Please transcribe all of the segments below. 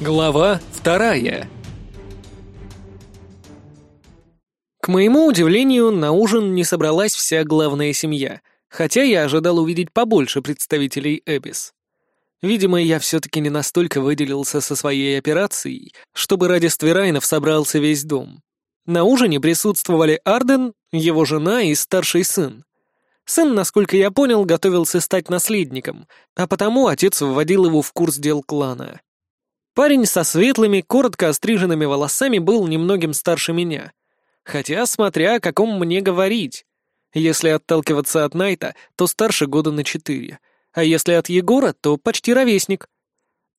Глава вторая. К моему удивлению, на ужин не собралась вся главная семья, хотя я ожидал увидеть побольше представителей Эбис. Видимо, я все-таки не настолько выделился со своей операцией, чтобы ради Стверайнов собрался весь дом. На ужине присутствовали Арден, его жена и старший сын. Сын, насколько я понял, готовился стать наследником, а потому отец вводил его в курс дел клана. Парень со светлыми, коротко остриженными волосами был немногим старше меня. Хотя, смотря о каком мне говорить. Если отталкиваться от Найта, то старше года на четыре. А если от Егора, то почти ровесник.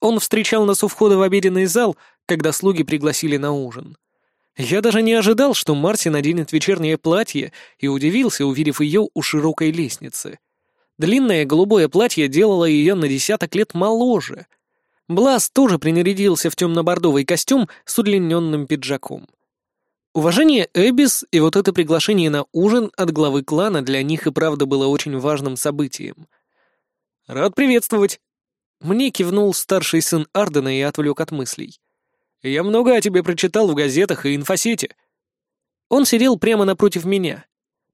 Он встречал нас у входа в обеденный зал, когда слуги пригласили на ужин. Я даже не ожидал, что Марси наденет вечернее платье, и удивился, увидев ее у широкой лестницы. Длинное голубое платье делало ее на десяток лет моложе — Блас тоже принарядился в темно-бордовый костюм с удлиненным пиджаком. Уважение Эбис и вот это приглашение на ужин от главы клана для них и правда было очень важным событием. «Рад приветствовать!» Мне кивнул старший сын Ардена и отвлек от мыслей. «Я много о тебе прочитал в газетах и инфосете». Он сидел прямо напротив меня.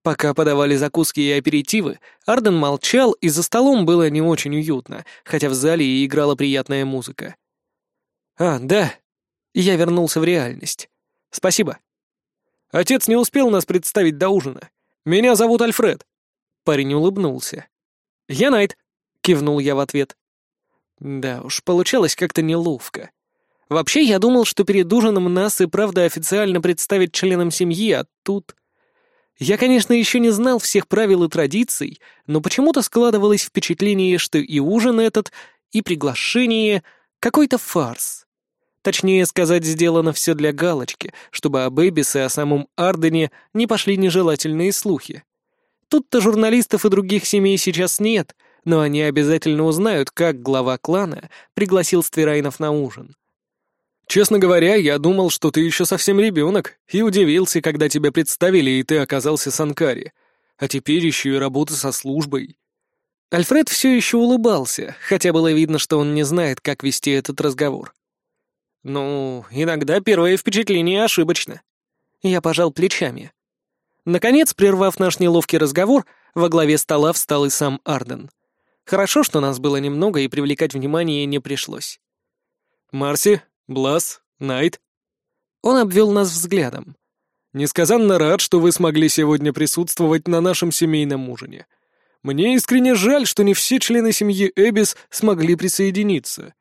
Пока подавали закуски и аперитивы, Арден молчал, и за столом было не очень уютно, хотя в зале и играла приятная музыка. «А, да. Я вернулся в реальность. Спасибо. Отец не успел нас представить до ужина. Меня зовут Альфред». Парень улыбнулся. «Я Найт», — кивнул я в ответ. Да уж, получалось как-то неловко. Вообще, я думал, что перед ужином нас и правда официально представить членам семьи, а тут... Я, конечно, еще не знал всех правил и традиций, но почему-то складывалось впечатление, что и ужин этот, и приглашение — какой-то фарс. Точнее сказать, сделано все для галочки, чтобы о Бэбис и о самом Ардене не пошли нежелательные слухи. Тут-то журналистов и других семей сейчас нет, но они обязательно узнают, как глава клана пригласил Стверайнов на ужин. Честно говоря, я думал, что ты еще совсем ребенок, и удивился, когда тебя представили, и ты оказался Санкари. А теперь еще и работа со службой. Альфред все еще улыбался, хотя было видно, что он не знает, как вести этот разговор. Ну, иногда первое впечатление ошибочно. Я пожал плечами. Наконец, прервав наш неловкий разговор, во главе стола встал и сам Арден. Хорошо, что нас было немного, и привлекать внимание не пришлось. «Марси, Блас, Найт». Он обвел нас взглядом. «Несказанно рад, что вы смогли сегодня присутствовать на нашем семейном ужине. Мне искренне жаль, что не все члены семьи Эбис смогли присоединиться».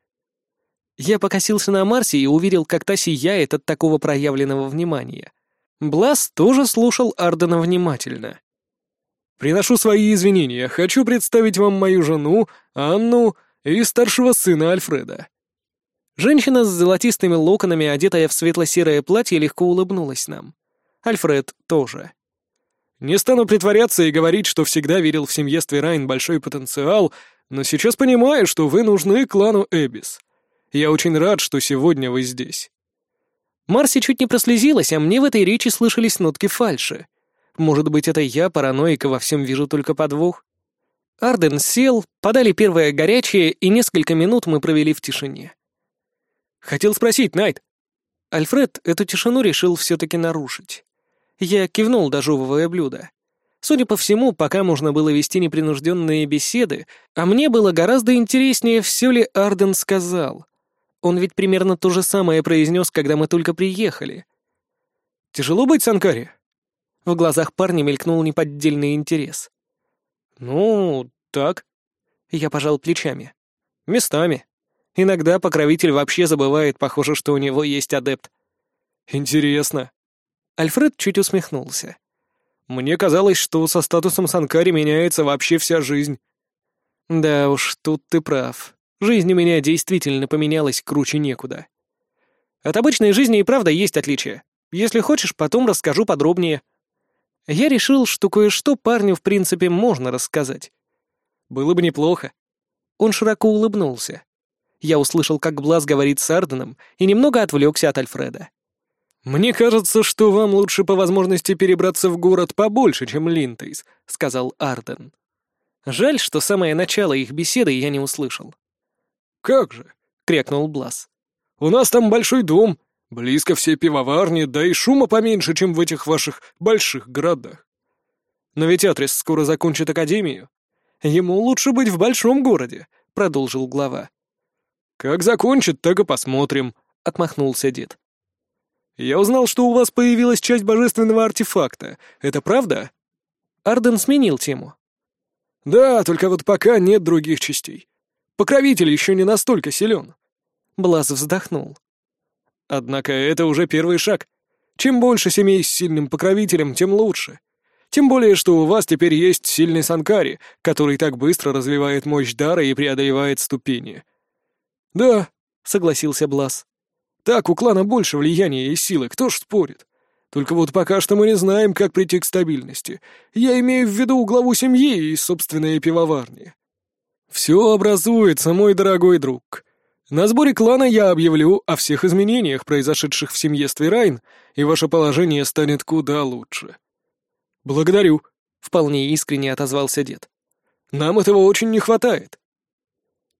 Я покосился на Марсе и увидел, как та сияет от такого проявленного внимания. Блас тоже слушал Ардена внимательно. «Приношу свои извинения. Хочу представить вам мою жену, Анну и старшего сына Альфреда. Женщина с золотистыми локонами, одетая в светло-серое платье, легко улыбнулась нам. Альфред тоже. «Не стану притворяться и говорить, что всегда верил в семье Стверайн большой потенциал, но сейчас понимаю, что вы нужны клану Эбис. Я очень рад, что сегодня вы здесь». Марси чуть не прослезилась, а мне в этой речи слышались нотки фальши. Может быть, это я, параноик, и во всем вижу только подвох? Арден сел, подали первое горячее, и несколько минут мы провели в тишине. «Хотел спросить, Найт». Альфред эту тишину решил все-таки нарушить. Я кивнул, дожевывая блюдо. Судя по всему, пока можно было вести непринужденные беседы, а мне было гораздо интереснее, все ли Арден сказал. Он ведь примерно то же самое произнес, когда мы только приехали. «Тяжело быть Санкари?» В глазах парня мелькнул неподдельный интерес. «Ну, так». Я пожал плечами. «Местами». Иногда покровитель вообще забывает, похоже, что у него есть адепт. Интересно. Альфред чуть усмехнулся. Мне казалось, что со статусом Санкари меняется вообще вся жизнь. Да уж, тут ты прав. Жизнь у меня действительно поменялась круче некуда. От обычной жизни и правда есть отличия. Если хочешь, потом расскажу подробнее. Я решил, что кое-что парню в принципе можно рассказать. Было бы неплохо. Он широко улыбнулся. Я услышал, как Блаз говорит с Арденом, и немного отвлекся от Альфреда. «Мне кажется, что вам лучше по возможности перебраться в город побольше, чем Линтейс», — сказал Арден. Жаль, что самое начало их беседы я не услышал. «Как же?» — крякнул Блаз. У нас там большой дом, близко все пивоварни, да и шума поменьше, чем в этих ваших больших городах. Но ведь Атрис скоро закончит академию. Ему лучше быть в большом городе, продолжил глава. Как закончит, так и посмотрим, отмахнулся дед. Я узнал, что у вас появилась часть божественного артефакта. Это правда? Арден сменил тему. Да, только вот пока нет других частей. Покровитель еще не настолько силен. Блаз вздохнул. Однако это уже первый шаг. Чем больше семей с сильным покровителем, тем лучше. Тем более, что у вас теперь есть сильный Санкари, который так быстро развивает мощь дара и преодолевает ступени. Да, согласился Блаз. Так у клана больше влияния и силы, кто ж спорит? Только вот пока что мы не знаем, как прийти к стабильности. Я имею в виду главу семьи и собственные пивоварни. Все образуется, мой дорогой друг. На сборе клана я объявлю о всех изменениях, произошедших в семье Стверайн, и ваше положение станет куда лучше. Благодарю, — вполне искренне отозвался дед. Нам этого очень не хватает.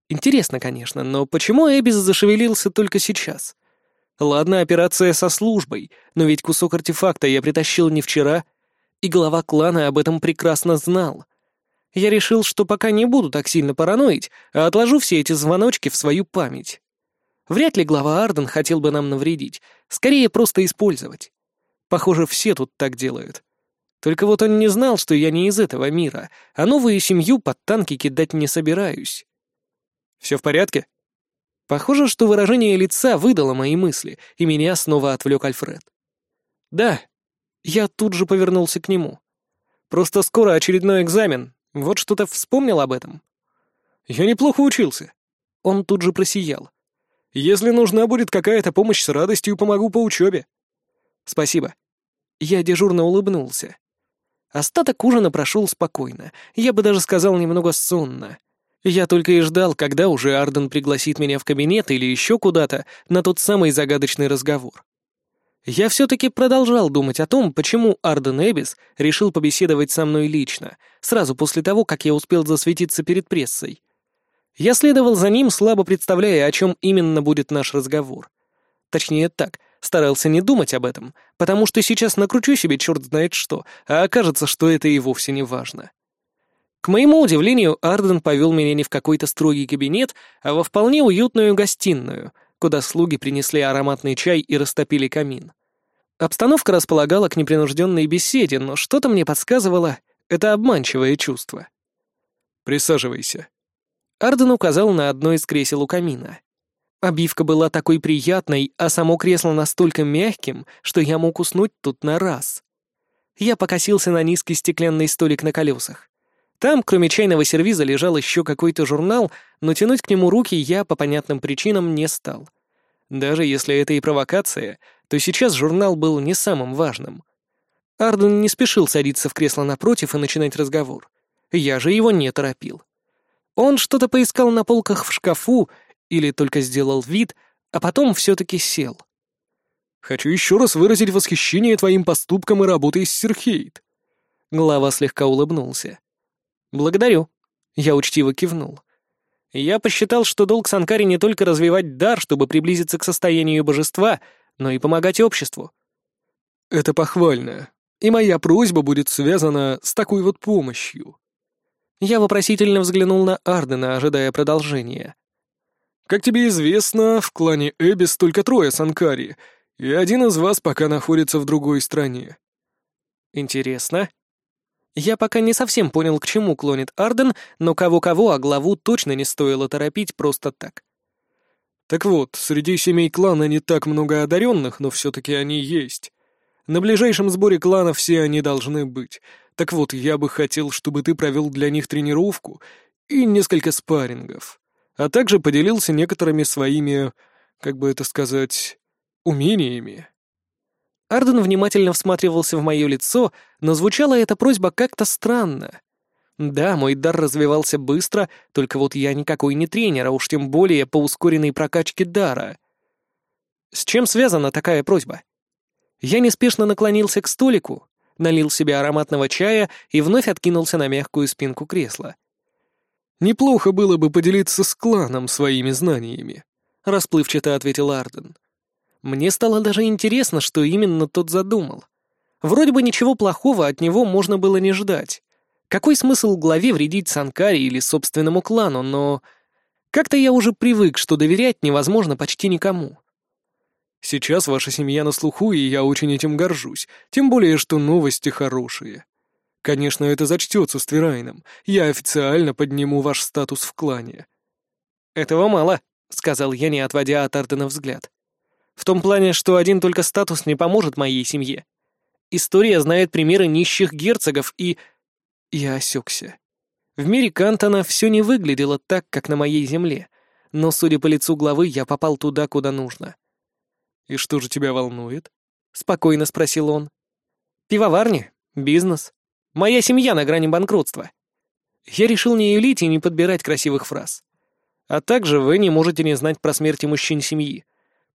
Интересно, конечно, но почему Эбис зашевелился только сейчас? Ладно, операция со службой, но ведь кусок артефакта я притащил не вчера, и глава клана об этом прекрасно знал. Я решил, что пока не буду так сильно параноить, а отложу все эти звоночки в свою память. Вряд ли глава Арден хотел бы нам навредить, скорее просто использовать. Похоже, все тут так делают. Только вот он не знал, что я не из этого мира, а новую семью под танки кидать не собираюсь. «Все в порядке?» Похоже, что выражение лица выдало мои мысли, и меня снова отвлек Альфред. «Да». Я тут же повернулся к нему. «Просто скоро очередной экзамен. Вот что-то вспомнил об этом». «Я неплохо учился». Он тут же просиял. «Если нужна будет какая-то помощь, с радостью помогу по учебе». «Спасибо». Я дежурно улыбнулся. Остаток ужина прошел спокойно, я бы даже сказал немного сонно. Я только и ждал, когда уже Арден пригласит меня в кабинет или еще куда-то на тот самый загадочный разговор. Я все-таки продолжал думать о том, почему Арден Эбис решил побеседовать со мной лично, сразу после того, как я успел засветиться перед прессой. Я следовал за ним, слабо представляя, о чем именно будет наш разговор. Точнее так, старался не думать об этом, потому что сейчас накручу себе черт знает что, а окажется, что это и вовсе не важно. К моему удивлению, Арден повел меня не в какой-то строгий кабинет, а во вполне уютную гостиную, куда слуги принесли ароматный чай и растопили камин. Обстановка располагала к непринужденной беседе, но что-то мне подсказывало, это обманчивое чувство. «Присаживайся». Арден указал на одно из кресел у камина. Обивка была такой приятной, а само кресло настолько мягким, что я мог уснуть тут на раз. Я покосился на низкий стеклянный столик на колесах. Там, кроме чайного сервиза, лежал еще какой-то журнал, но тянуть к нему руки я по понятным причинам не стал. Даже если это и провокация, то сейчас журнал был не самым важным. Арден не спешил садиться в кресло напротив и начинать разговор. Я же его не торопил. Он что-то поискал на полках в шкафу или только сделал вид, а потом все-таки сел. «Хочу еще раз выразить восхищение твоим поступком и работой с Серхейт». Глава слегка улыбнулся. «Благодарю». Я учтиво кивнул. Я посчитал, что долг Санкари не только развивать дар, чтобы приблизиться к состоянию божества, но и помогать обществу. «Это похвально, и моя просьба будет связана с такой вот помощью». Я вопросительно взглянул на Ардена, ожидая продолжения. «Как тебе известно, в клане Эбис только трое Санкари, и один из вас пока находится в другой стране». «Интересно», я пока не совсем понял, к чему клонит Арден, но кого-кого, а главу точно не стоило торопить просто так. Так вот, среди семей клана не так много одаренных, но все-таки они есть. На ближайшем сборе клана все они должны быть. Так вот, я бы хотел, чтобы ты провел для них тренировку и несколько спаррингов, а также поделился некоторыми своими, как бы это сказать, умениями. Арден внимательно всматривался в мое лицо, но звучала эта просьба как-то странно. Да, мой дар развивался быстро, только вот я никакой не тренер, а уж тем более по ускоренной прокачке дара. С чем связана такая просьба? Я неспешно наклонился к столику, налил себе ароматного чая и вновь откинулся на мягкую спинку кресла. «Неплохо было бы поделиться с кланом своими знаниями. — расплывчато ответил Арден. Мне стало даже интересно, что именно тот задумал. Вроде бы ничего плохого от него можно было не ждать. Какой смысл главе вредить Санкаре или собственному клану, но... Как-то я уже привык, что доверять невозможно почти никому. Сейчас ваша семья на слуху, и я очень этим горжусь, тем более, что новости хорошие. Конечно, это зачтется с Твирайном. Я официально подниму ваш статус в клане. Этого мало, — сказал я, не отводя от Ардена взгляд. «В том плане, что один только статус не поможет моей семье. История знает примеры нищих герцогов и...» Я осекся. В мире Кантона все не выглядело так, как на моей земле, но, судя по лицу главы, я попал туда, куда нужно. «И что же тебя волнует?» — спокойно спросил он. «Пивоварни, бизнес. Моя семья на грани банкротства». Я решил не юлить и не подбирать красивых фраз. А также вы не можете не знать про смерти мужчин семьи.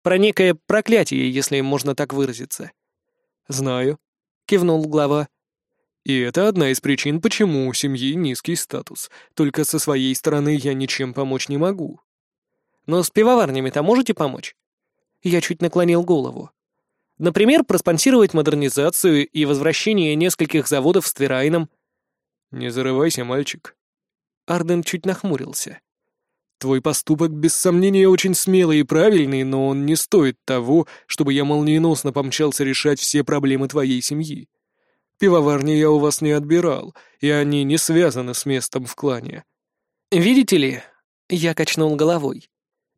Про некое проклятие, если можно так выразиться. «Знаю», — кивнул глава. «И это одна из причин, почему у семьи низкий статус. Только со своей стороны я ничем помочь не могу». «Но с пивоварнями-то можете помочь?» Я чуть наклонил голову. Например, проспонсировать модернизацию и возвращение нескольких заводов с Твирайном. «Не зарывайся, мальчик». Арден чуть нахмурился. Твой поступок без сомнения очень смелый и правильный, но он не стоит того, чтобы я молниеносно помчался решать все проблемы твоей семьи. Пивоварни я у вас не отбирал, и они не связаны с местом в клане. Видите ли, я качнул головой.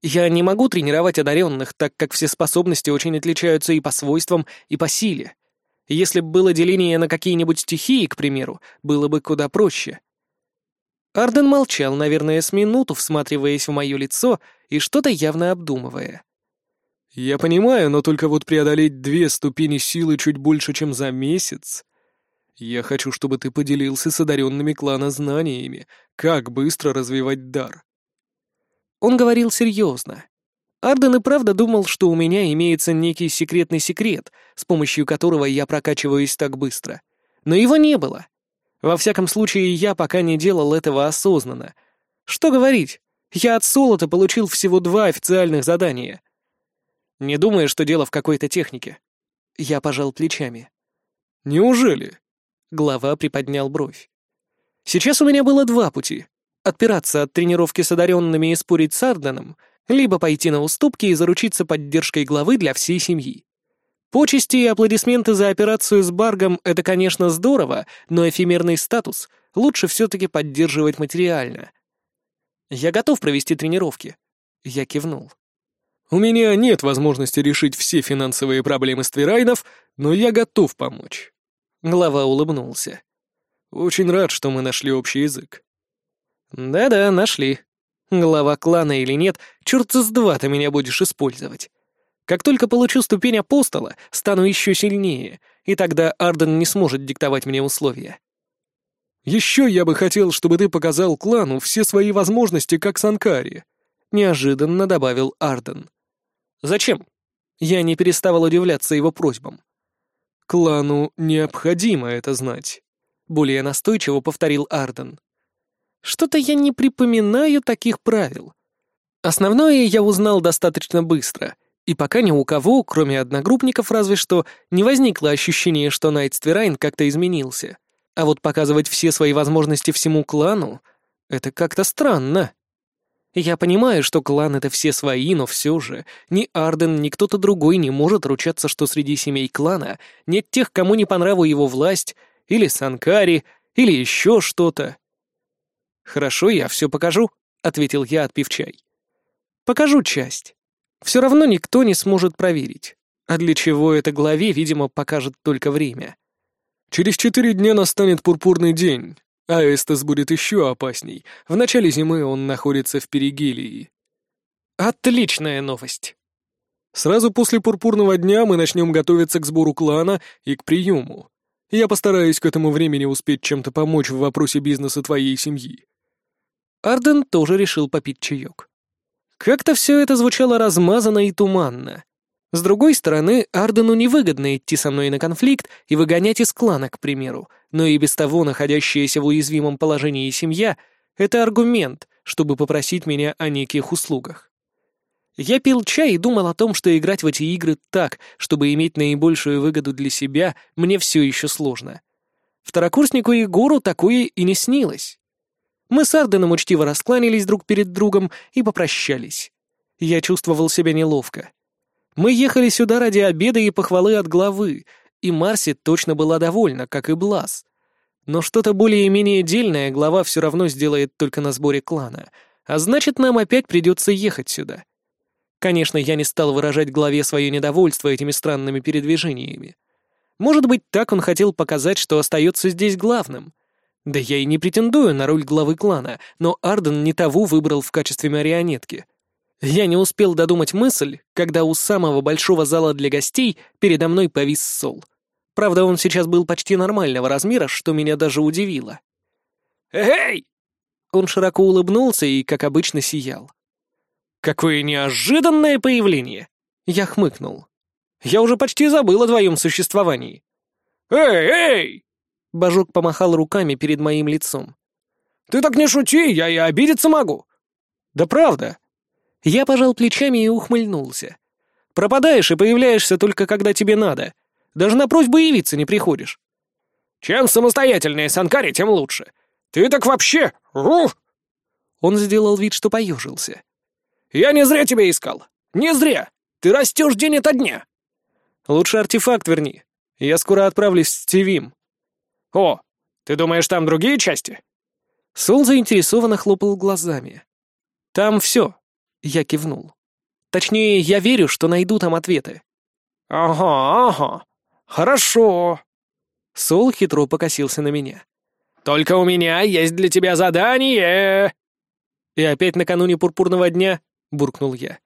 Я не могу тренировать одаренных, так как все способности очень отличаются и по свойствам, и по силе. Если бы было деление на какие-нибудь стихии, к примеру, было бы куда проще. Арден молчал, наверное, с минуту, всматриваясь в мое лицо и что-то явно обдумывая. «Я понимаю, но только вот преодолеть две ступени силы чуть больше, чем за месяц. Я хочу, чтобы ты поделился с одаренными клана знаниями, как быстро развивать дар». Он говорил серьезно. Арден и правда думал, что у меня имеется некий секретный секрет, с помощью которого я прокачиваюсь так быстро. Но его не было. Во всяком случае, я пока не делал этого осознанно. Что говорить, я от Солота получил всего два официальных задания. Не думаю, что дело в какой-то технике. Я пожал плечами. «Неужели?» Глава приподнял бровь. «Сейчас у меня было два пути. Отпираться от тренировки с одаренными и спорить с Арденом, либо пойти на уступки и заручиться поддержкой главы для всей семьи. Почести и аплодисменты за операцию с Баргом — это, конечно, здорово, но эфемерный статус лучше все-таки поддерживать материально. Я готов провести тренировки. Я кивнул. У меня нет возможности решить все финансовые проблемы Ствирайнов, но я готов помочь. Глава улыбнулся. Очень рад, что мы нашли общий язык. Да-да, нашли. Глава клана или нет, черт с два ты меня будешь использовать. Как только получу ступень апостола, стану еще сильнее, и тогда Арден не сможет диктовать мне условия. Еще я бы хотел, чтобы ты показал клану все свои возможности, как Санкари», — неожиданно добавил Арден. «Зачем?» Я не переставал удивляться его просьбам. «Клану необходимо это знать», — более настойчиво повторил Арден. «Что-то я не припоминаю таких правил. Основное я узнал достаточно быстро, и пока ни у кого, кроме одногруппников разве что, не возникло ощущения, что Найтсверайн как-то изменился. А вот показывать все свои возможности всему клану — это как-то странно. Я понимаю, что клан — это все свои, но все же ни Арден, ни кто-то другой не может ручаться, что среди семей клана нет тех, кому не по его власть, или Санкари, или еще что-то. «Хорошо, я все покажу», — ответил я, отпив чай. «Покажу часть. Все равно никто не сможет проверить. А для чего это главе, видимо, покажет только время. Через четыре дня настанет пурпурный день, а Эстас будет еще опасней. В начале зимы он находится в Перигелии. Отличная новость. Сразу после пурпурного дня мы начнем готовиться к сбору клана и к приему. Я постараюсь к этому времени успеть чем-то помочь в вопросе бизнеса твоей семьи. Арден тоже решил попить чаек. Как-то все это звучало размазанно и туманно. С другой стороны, Ардену невыгодно идти со мной на конфликт и выгонять из клана, к примеру, но и без того находящаяся в уязвимом положении семья — это аргумент, чтобы попросить меня о неких услугах. Я пил чай и думал о том, что играть в эти игры так, чтобы иметь наибольшую выгоду для себя, мне все еще сложно. Второкурснику Егору такое и не снилось. Мы с Арденом учтиво раскланялись друг перед другом и попрощались. Я чувствовал себя неловко. Мы ехали сюда ради обеда и похвалы от главы, и Марси точно была довольна, как и Блаз. Но что-то более-менее дельное глава все равно сделает только на сборе клана, а значит, нам опять придется ехать сюда. Конечно, я не стал выражать главе свое недовольство этими странными передвижениями. Может быть, так он хотел показать, что остается здесь главным. Да я и не претендую на роль главы клана, но Арден не того выбрал в качестве марионетки. Я не успел додумать мысль, когда у самого большого зала для гостей передо мной повис Сол. Правда, он сейчас был почти нормального размера, что меня даже удивило. «Эй!» Он широко улыбнулся и, как обычно, сиял. «Какое неожиданное появление!» Я хмыкнул. «Я уже почти забыл о твоем существовании». «Эй, эй!» Божок помахал руками перед моим лицом. «Ты так не шути, я и обидеться могу». «Да правда». Я пожал плечами и ухмыльнулся. «Пропадаешь и появляешься только когда тебе надо. Даже на просьбу явиться не приходишь». «Чем самостоятельнее Санкари, тем лучше. Ты так вообще... Ух!» Он сделал вид, что поежился. «Я не зря тебя искал. Не зря. Ты растешь день ото дня». «Лучше артефакт верни. Я скоро отправлюсь в Тивим». «О, ты думаешь, там другие части?» Сол заинтересованно хлопал глазами. «Там все», — я кивнул. «Точнее, я верю, что найду там ответы». «Ага, ага. Хорошо». Сол хитро покосился на меня. «Только у меня есть для тебя задание!» «И опять накануне пурпурного дня?» — буркнул я.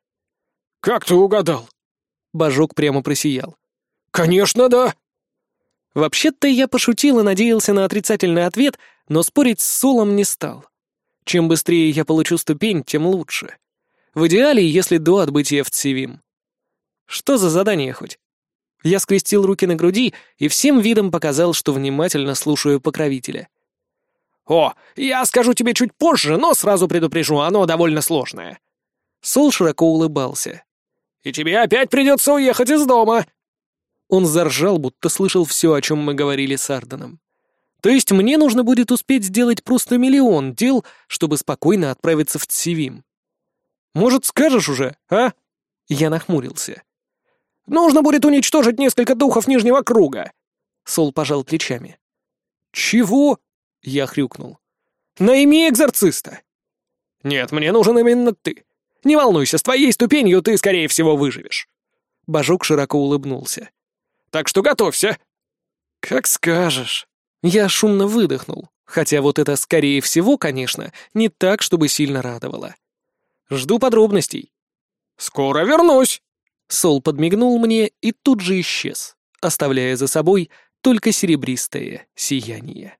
«Как ты угадал?» Божок прямо просиял. «Конечно, да!» Вообще-то я пошутил и надеялся на отрицательный ответ, но спорить с Солом не стал. Чем быстрее я получу ступень, тем лучше. В идеале, если до отбытия в Цивим. Что за задание хоть? Я скрестил руки на груди и всем видом показал, что внимательно слушаю покровителя. «О, я скажу тебе чуть позже, но сразу предупрежу, оно довольно сложное». Сол широко улыбался. «И тебе опять придется уехать из дома!» Он заржал, будто слышал все, о чем мы говорили с Арденом. То есть мне нужно будет успеть сделать просто миллион дел, чтобы спокойно отправиться в Цивим. Может, скажешь уже, а? Я нахмурился. Нужно будет уничтожить несколько духов Нижнего Круга. Сол пожал плечами. Чего? Я хрюкнул. Найми экзорциста. Нет, мне нужен именно ты. Не волнуйся, с твоей ступенью ты, скорее всего, выживешь. Божок широко улыбнулся. Так что готовься!» «Как скажешь». Я шумно выдохнул, хотя вот это, скорее всего, конечно, не так, чтобы сильно радовало. «Жду подробностей». «Скоро вернусь!» Сол подмигнул мне и тут же исчез, оставляя за собой только серебристое сияние.